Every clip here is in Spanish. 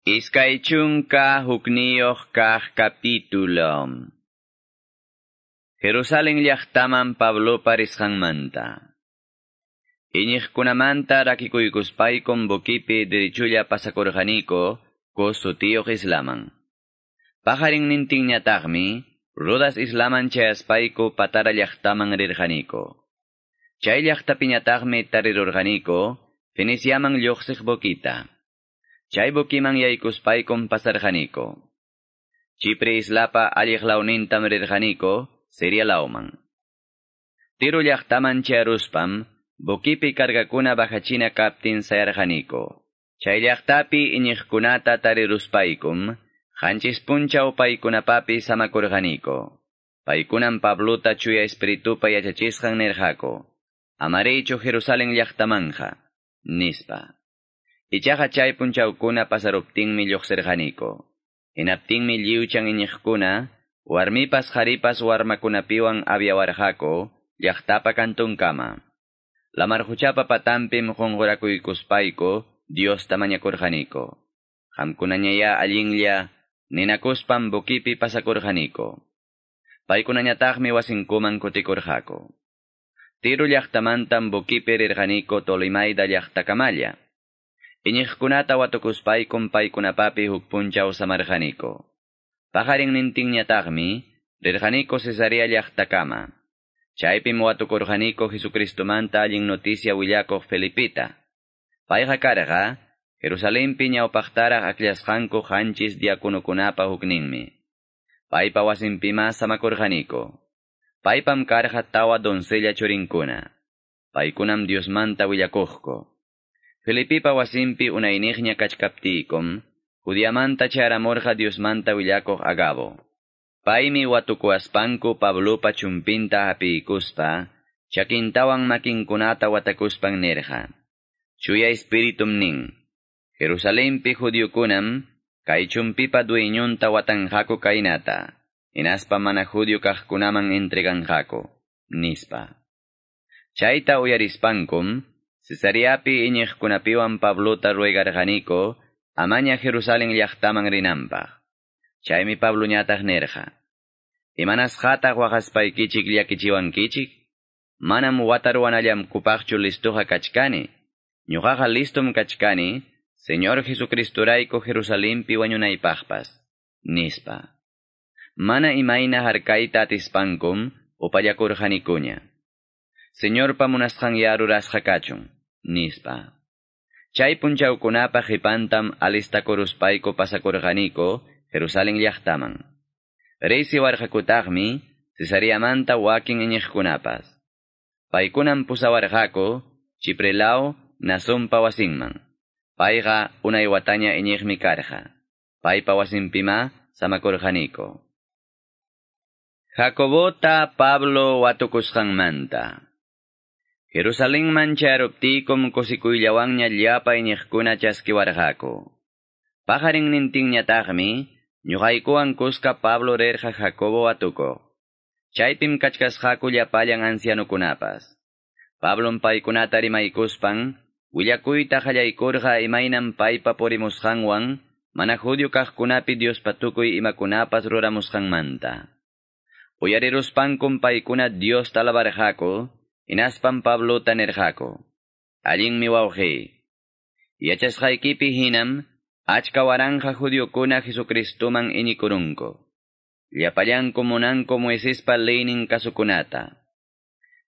Iskaichunka hukniyoh kah capítulo. Jerusalén llaqtaman Pablo parisqanmanta. Iñiqkunamanta rakikuykuspaykum bukipi dirichulla pasakurqaniko ko sutiyoq islaman. Pajarin nintinñataqmi, Rodas islaman chayaspayku patara llaqtaman rirqaniko. Chay llaqtapiñataqmi tarirurqaniko, Feniciaman lluqsiq bokita. ಚಾಯ್ಬುಕಿಮಂ ಯೈಕುಸ್ ಪೈಕುಂ ಪಸರ್ಹನಿಕೋ ಚಿಪ್ರಿ ಇಸ್ಲಾಪ ಅಲಿಹ್ಲೌನಿಂತಂ ರಿರ್ಹನಿಕೋ ಸಿರಿಯಲೌಮಂ ತಿರುಲ್ಯಹ್ತಮಂ ಚಾರುಸ್ಪಂ bukipi kargakuna bajachina kaptin sayarjaniko. Chayllaqtapi iñiqkunata tariruspaykum, hanchis punchaw paykunapapi samakurjaniko. Paykunan Pabluta chuya espiritupa yachachisqan nirjako. Amareichu Jerusalén llaqtamanja, nispa. Ichaqa chay punchawkuna pasaruptinmi lluqsirqaniko. Hinaptinmi lliwchan iñiqkuna, warmipas qharipas warmakunapiwan aviawarqako, llaqtapa kantunkama. Lamarhuchapa patampim qunqurakuykuspayko, Dios tamañakurqaniko. Qamkunañaya allinlla, ninakuspam bukipi pasakurqaniko. Paykunañataqmi wasinkuman kutikurqako. Tiru llaqtamantam bukipi rirqaniko Tolimayda llaqtakamalla. Iñiqkunata watukuspaykum paykunapapi huk punchaw samarqaniko. Pajarin nintinñataqmi, rirqaniko Cesarea llaqtakama. Chaypim watukurqaniko Jesucristumanta allin noticia willakuq Felipita. Payqa karqa, Jerusalempi ñawpaqtaraq akllashqanku qanchis diakunukunapa hukninmi. Paypa wasinpima samakurqaniko. Paypam karqa tawa doncella churinkuna. Paykunam Diosmanta willakuqko. Felipipa wasimpi unayniqña kachkaptiikum, Judiamanta charamorqa Diosmanta willakuq agabo. Paymi watukuaspanku Pablopa chumpinta hapiikuspa, chakintawan makinkunata watakuspan nirqa. Chuya espiritum nin. Jerusalempi judiokunam, kay chumpipa dueñunta watanjako kainata. Inaspa mana judio kajkunaman entreganjako. Nispa. Chayta uyarispankum, Cesareapi iñiqkunapiwan Pablota ruegarqaniko, amaña Jerusalén llaqtaman rinanpaq. Chaymi Pablo ñataq nirqa. Imanas qataq waqaspaykichik llakichiwankichik? Manam watarwanallam kupaqchu listuqa kachkani. Ñuqaqa listum kachkani, Señor Jesucristurayku Jerusalempi wañunaypaqpas. Nispa. Mana imayna harkayta atispankum, upallakurqanikuña. Señor pamunasqan yarurasqa nispa. Chay punchawkunapa qipantam alistakuruspayku pasakurqaniko Jerusalén llaqtaman. Reysi warqakutaqmi Cesariamanta wakin iñiqkunapas. Paykunam pusawarqako Chiprelao nasumpa wasinman. Payqa unay wataña iñiqmi karqa. Paypa wasinpima samakurqaniko. Jacobota Pablo watukusqanmanta. Jerusalén mancharuptikum kusikuyllawanña llapa iñiqkuna chaskiwarqaku. Pajarin nintinñataqmi, ñuqaykuwan kuska Pablo rerqa Jacobo watuko. Chaypim kachkasqaku llapallan ancianukunapas. Pablon paykunata rimaykuspan, willakuyta qallaykurqa imaynan paypa purimusqanwan, mana judio kaqkunapi Diospa tukuy imakunapas ruramusqanmanta. Uyariruspankum paykuna Dios talabarqaku, inaspam Pablo tanerqaku. Allin mi wawqi. Yachasqaykipi hinam, achka waranja judiokuna Jesucristuman inikurunko. Llapallanku munanku Moisespa leynin kasukunata.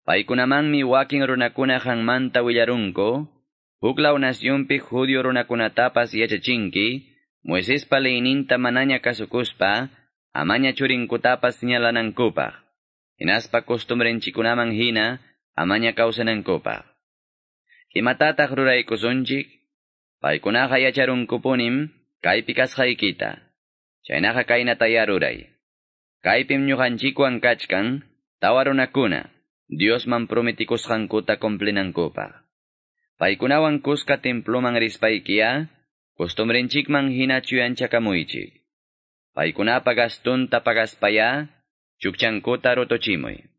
Paykunamanmi wakin runakuna hanmanta willarunko, huklaw nasyunpi judio runakunatapas yachachinki, Moisespa leyninta manaña kasukuspa, amaña churinkutapas señalanankupaq. Hinaspa costumbrenchikunaman hina, amaña kawsanankupaq. Imatataq ruraykusunchik, paykunaqa yacharunkupunim, kaypi kasqaykita. Chaynaqa kaynata yaruray. Kaypim ñuqanchikwan kachkan, tawa runakuna, Diosman prometikusqankuta kumplinankupaq. Paykunawan kuska temploman rispaykiya, costumbrenchikman hina chuyanchakamuychik. Paykunapa gastunta pagaspaya, chukchankuta rotochimuy.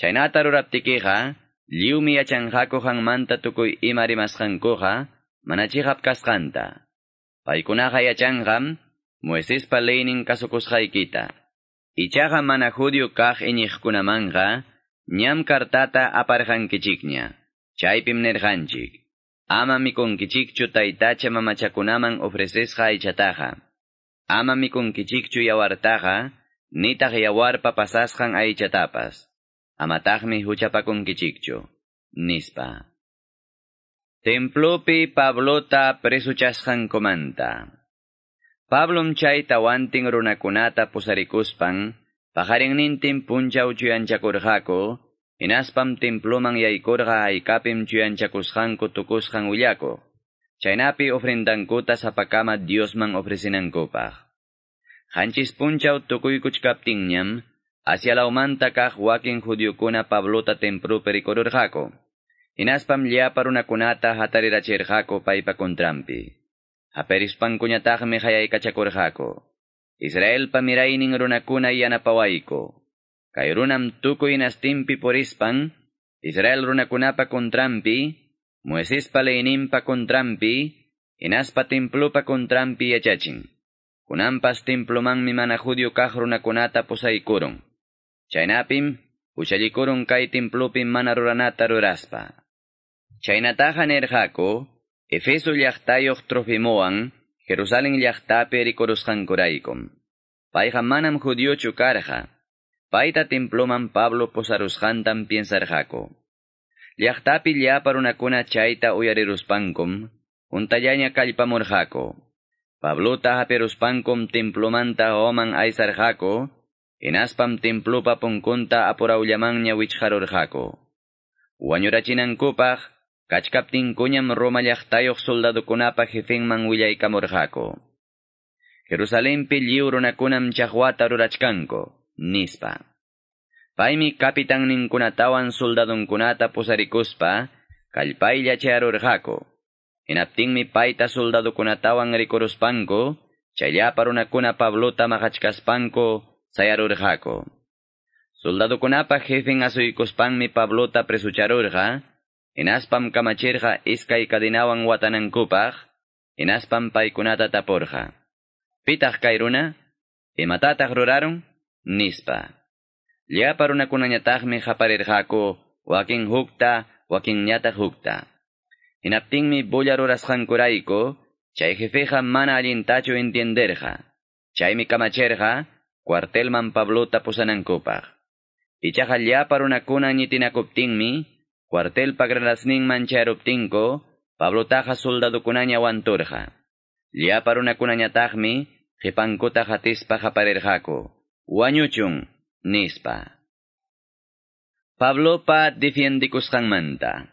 Chaynata ruraptikiqa, liwmi yachanqaku hanmanta tukuy ima rimasqankuqa, manachihap kasqanta. Paykunaqa yachanqam Moisespa leynin kasukusqaykita. Ichaqa mana judío kaq iñiqkunamanqa ñam kartata aparqankichikña. Chaypim nerqanchik. Ama mikunkichikchu taytacha mamachakunaman ofrecesqa aychataqa. Ama mikunkichikchu yawartaqa, nitaq yawarpa pasasqan aychatapas. Amataqmi huchapakunkichikchu. Nispa. Templopi Pablota presuchasqankumanta. Pablom chay tawantin runakunata pusarikuspan, pajarinnintin punchaw chuyanchakurqaku, inaspam temploman yaykurqa haykapim chuyanchakusqanku tukusqan willako. Chaynapi ofrendankuta sapakama Diosman ofrecinankupaq. Hanchis punchaw tukuykuchkaptinñam, asialaumanta kaq wakin judiokuna Pablota templopi rikururqaku. Inaspam llapa runakunata hatarirachirqaku paypa kontrampi. Aperispankuñataqmi hayaykachakurqaku. Israel pamiraynin runakuna yanapawayku. Kay runam tukuy nastimpi porispan, Israel runakunapa kontrampi, Moisespa leyninpa kontrampi, inaspa templopa kontrampi yachachin. Kunampas templomanmi mana judio kaq runakunata pusaykurun. Chaynapim, uchallikurun kay templopim mana ruranata ruraspa. Chaynataqa nerqaku, Efeso llaqtayoq Trofimoan, Jerusalén llaqtapi rikurusqankuraykum. Payqa manam judiochu karqa. Payta temploman Pablo posarusqantam piensarqaku. Llaqtapi llapa runakuna chayta uyariruspankum, untallaña kallpamurqaku. Pablota haperuspankum templomanta oman aysarqaku, inaspam templopa punkunta apuraullamanya wichqarurqaku. Wañurachinankupaq, Kachkaptin kuñam Roma llaqtayoq soldadukunapa jefenman willaykamurqaku. Jerusalempi lliw runakunam chaqwata rurachkanku, nispa. Paymi kapitan ninkunatawan soldadunkunata pusarikuspa, kallpaylla chayarurqaku. Hinaptinmi payta soldadukunatawan rikuruspanku, chayllapa runakuna Pablota maqachkaspanku, sayarurqaku. Soldadukunapa jefen asuykuspanmi Pablota presucharurqa, Inaspam kamachirqa iskay kadinawan watanankupaq, inaspam paykunata tapurqa. Pitaq kay runa? Imatataq ruraron? Nispa. Llapa runakunañataqmi qaparirqaku, wakin hukta, wakin ñataq hukta. Hinaptinmi bulla rurasqankurayku, chay jefeqa mana allintachu entienderqa. Chaymi kamachirqa, cuartelman Pablota pusanankupaq. Ichaqa llapa runakuna ñitinakuptinmi, Cuartel pagrarasninman charuptinko, Pablotaqa soldadukunaña wanturqa. Llapa runakunañataqmi, qipankuta hatispa qaparirqaku. Wañuchun, nispa. Pablopa defiendikusqanmanta.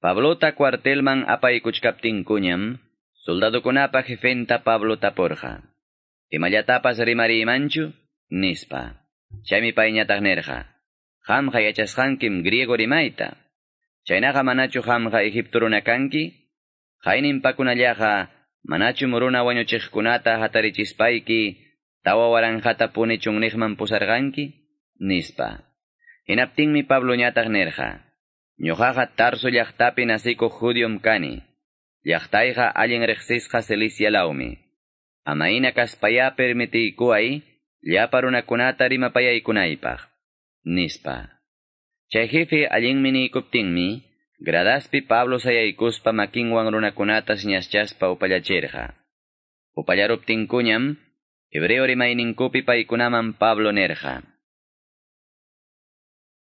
Pablota cuartelman apaykuchkaptinkuñam, soldadukunapa jefenta Pablo tapurqa. Imallatapas rimarimanchu, nispa. Chaymi payñataq nerqa. Qamqa yachasqankim griego rimayta. Chaynaqa manachu qamqa Egipto runa kanki? Manachu runa wañuchiqkunata hatarichispayki tawa waranjata punichunniqman pusarqanki? Nispa. Hinaptinmi Pablo ñataq nerqa. Ñuqaqa Tarso llaqtapi nasikuq judium kani. Llaqtayqa allin riqsisqa Cilicialawmi. Amaina kaspaya permitiykuay llapa runakunata rimapayaykunaypaq nispa. Chay jefe allinmi niykuptinmi, gradaspi Pablo sayaykuspa makinwan runakunata siñaschaspa upallachirqa. Upallaruptinkuñam, hebreo rimayninkupi paykunaman Pablo nerqa.